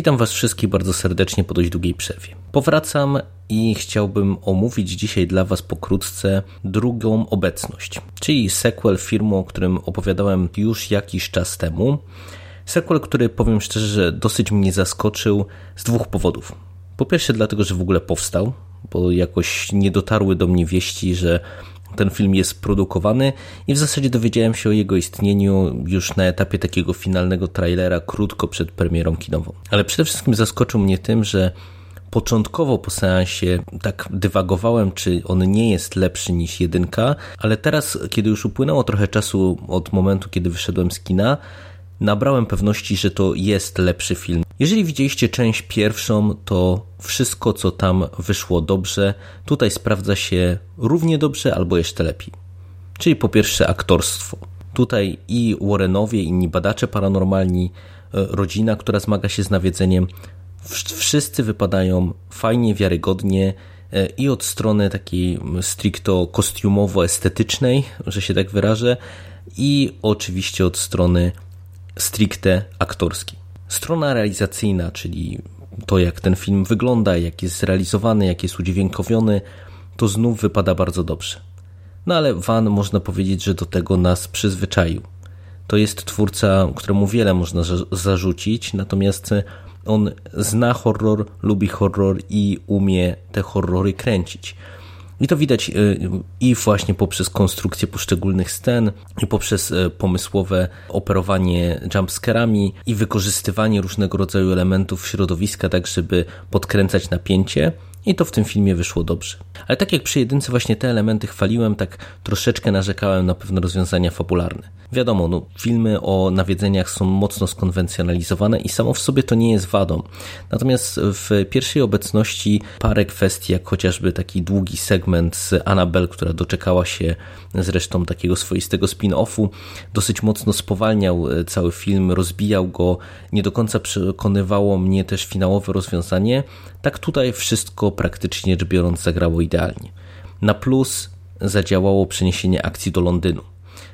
Witam Was wszystkich bardzo serdecznie po dość długiej przerwie. Powracam i chciałbym omówić dzisiaj dla Was pokrótce drugą obecność, czyli sequel filmu, o którym opowiadałem już jakiś czas temu. Sequel, który powiem szczerze, że dosyć mnie zaskoczył z dwóch powodów. Po pierwsze, dlatego, że w ogóle powstał, bo jakoś nie dotarły do mnie wieści, że ten film jest produkowany i w zasadzie dowiedziałem się o jego istnieniu już na etapie takiego finalnego trailera krótko przed premierą kinową. Ale przede wszystkim zaskoczył mnie tym, że początkowo po seansie tak dywagowałem, czy on nie jest lepszy niż jedynka, ale teraz, kiedy już upłynęło trochę czasu od momentu, kiedy wyszedłem z kina, nabrałem pewności, że to jest lepszy film. Jeżeli widzieliście część pierwszą, to wszystko, co tam wyszło dobrze, tutaj sprawdza się równie dobrze albo jeszcze lepiej. Czyli po pierwsze aktorstwo. Tutaj i Warrenowie, inni badacze paranormalni, e, rodzina, która zmaga się z nawiedzeniem, wszyscy wypadają fajnie, wiarygodnie e, i od strony takiej stricto kostiumowo-estetycznej, że się tak wyrażę, i oczywiście od strony stricte aktorskiej. Strona realizacyjna, czyli to jak ten film wygląda, jak jest zrealizowany, jak jest udźwiękowiony, to znów wypada bardzo dobrze. No ale Van można powiedzieć, że do tego nas przyzwyczaił. To jest twórca, któremu wiele można zarzucić, natomiast on zna horror, lubi horror i umie te horrory kręcić. I to widać y, i właśnie poprzez konstrukcję poszczególnych scen, i poprzez y, pomysłowe operowanie jumpscarami i wykorzystywanie różnego rodzaju elementów środowiska, tak żeby podkręcać napięcie. I to w tym filmie wyszło dobrze. Ale tak jak przy jedynce właśnie te elementy chwaliłem, tak troszeczkę narzekałem na pewne rozwiązania fabularne. Wiadomo, no, filmy o nawiedzeniach są mocno skonwencjonalizowane i samo w sobie to nie jest wadą. Natomiast w pierwszej obecności parę kwestii, jak chociażby taki długi segment z Annabelle, która doczekała się zresztą takiego swoistego spin-offu, dosyć mocno spowalniał e, cały film, rozbijał go, nie do końca przekonywało mnie też finałowe rozwiązanie. Tak tutaj wszystko praktycznie rzecz biorąc zagrało idealnie. Na plus zadziałało przeniesienie akcji do Londynu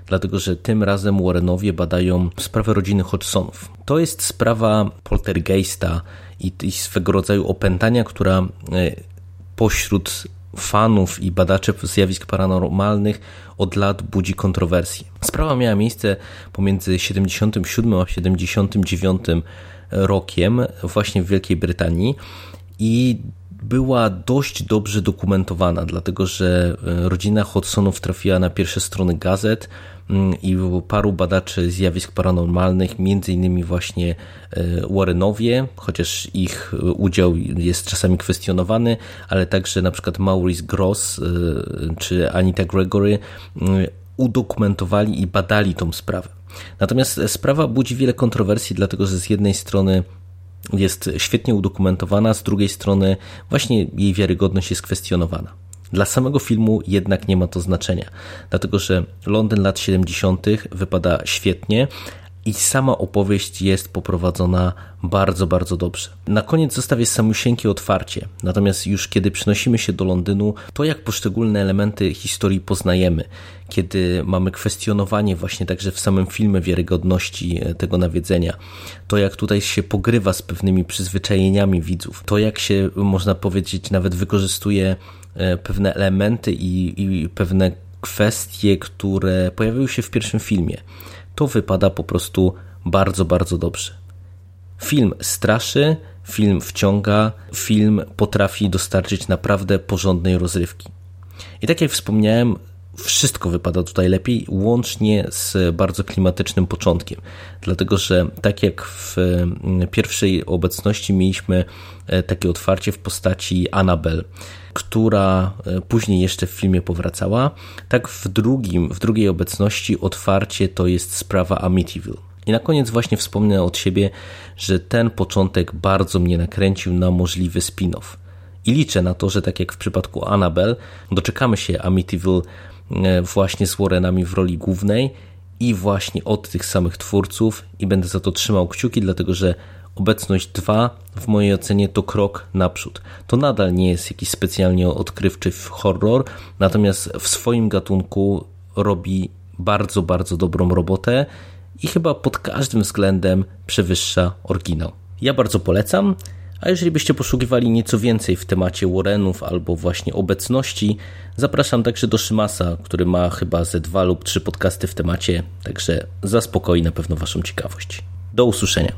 dlatego że tym razem Warrenowie badają sprawę rodziny Hodgsonów. To jest sprawa poltergeista i, i swego rodzaju opętania, która e, pośród fanów i badaczy zjawisk paranormalnych od lat budzi kontrowersje. Sprawa miała miejsce pomiędzy 77 a 79 rokiem właśnie w Wielkiej Brytanii i była dość dobrze dokumentowana, dlatego że e, rodzina Hodsonów trafiła na pierwsze strony gazet mm, i paru badaczy zjawisk paranormalnych, między innymi właśnie e, Warrenowie, chociaż ich e, udział jest czasami kwestionowany, ale także na przykład Maurice Gross czy Anita Gregory udokumentowali i badali tą sprawę. Natomiast sprawa budzi wiele kontrowersji, dlatego że z jednej strony jest świetnie udokumentowana, z drugiej strony właśnie jej wiarygodność jest kwestionowana. Dla samego filmu jednak nie ma to znaczenia, dlatego że Londyn lat 70. wypada świetnie, i sama opowieść jest poprowadzona bardzo, bardzo dobrze. Na koniec zostawię samusieńkie otwarcie, natomiast już kiedy przenosimy się do Londynu, to jak poszczególne elementy historii poznajemy, kiedy mamy kwestionowanie właśnie także w samym filmie wiarygodności e, tego nawiedzenia, to jak tutaj się pogrywa z pewnymi przyzwyczajeniami widzów, to jak się, można powiedzieć, nawet wykorzystuje e, pewne elementy i, i pewne kwestie, które pojawiły się w pierwszym filmie to wypada po prostu bardzo, bardzo dobrze. Film straszy, film wciąga, film potrafi dostarczyć naprawdę porządnej rozrywki. I tak jak wspomniałem, wszystko wypada tutaj lepiej, łącznie z bardzo klimatycznym początkiem. Dlatego, że tak jak w mm, pierwszej obecności mieliśmy e, takie otwarcie w postaci Annabelle, która e, później jeszcze w filmie powracała, tak w, drugim, w drugiej obecności otwarcie to jest sprawa Amityville. I na koniec właśnie wspomnę od siebie, że ten początek bardzo mnie nakręcił na możliwy spin-off. I liczę na to, że tak jak w przypadku Annabelle, doczekamy się Amityville właśnie z Warrenami w roli głównej i właśnie od tych samych twórców i będę za to trzymał kciuki, dlatego że Obecność 2 w mojej ocenie to krok naprzód. To nadal nie jest jakiś specjalnie odkrywczy horror, natomiast w swoim gatunku robi bardzo, bardzo dobrą robotę i chyba pod każdym względem przewyższa oryginał. Ja bardzo polecam, a jeżeli byście poszukiwali nieco więcej w temacie Warrenów albo właśnie obecności, zapraszam także do Szymasa, który ma chyba ze dwa lub trzy podcasty w temacie, także zaspokoi na pewno Waszą ciekawość. Do usłyszenia.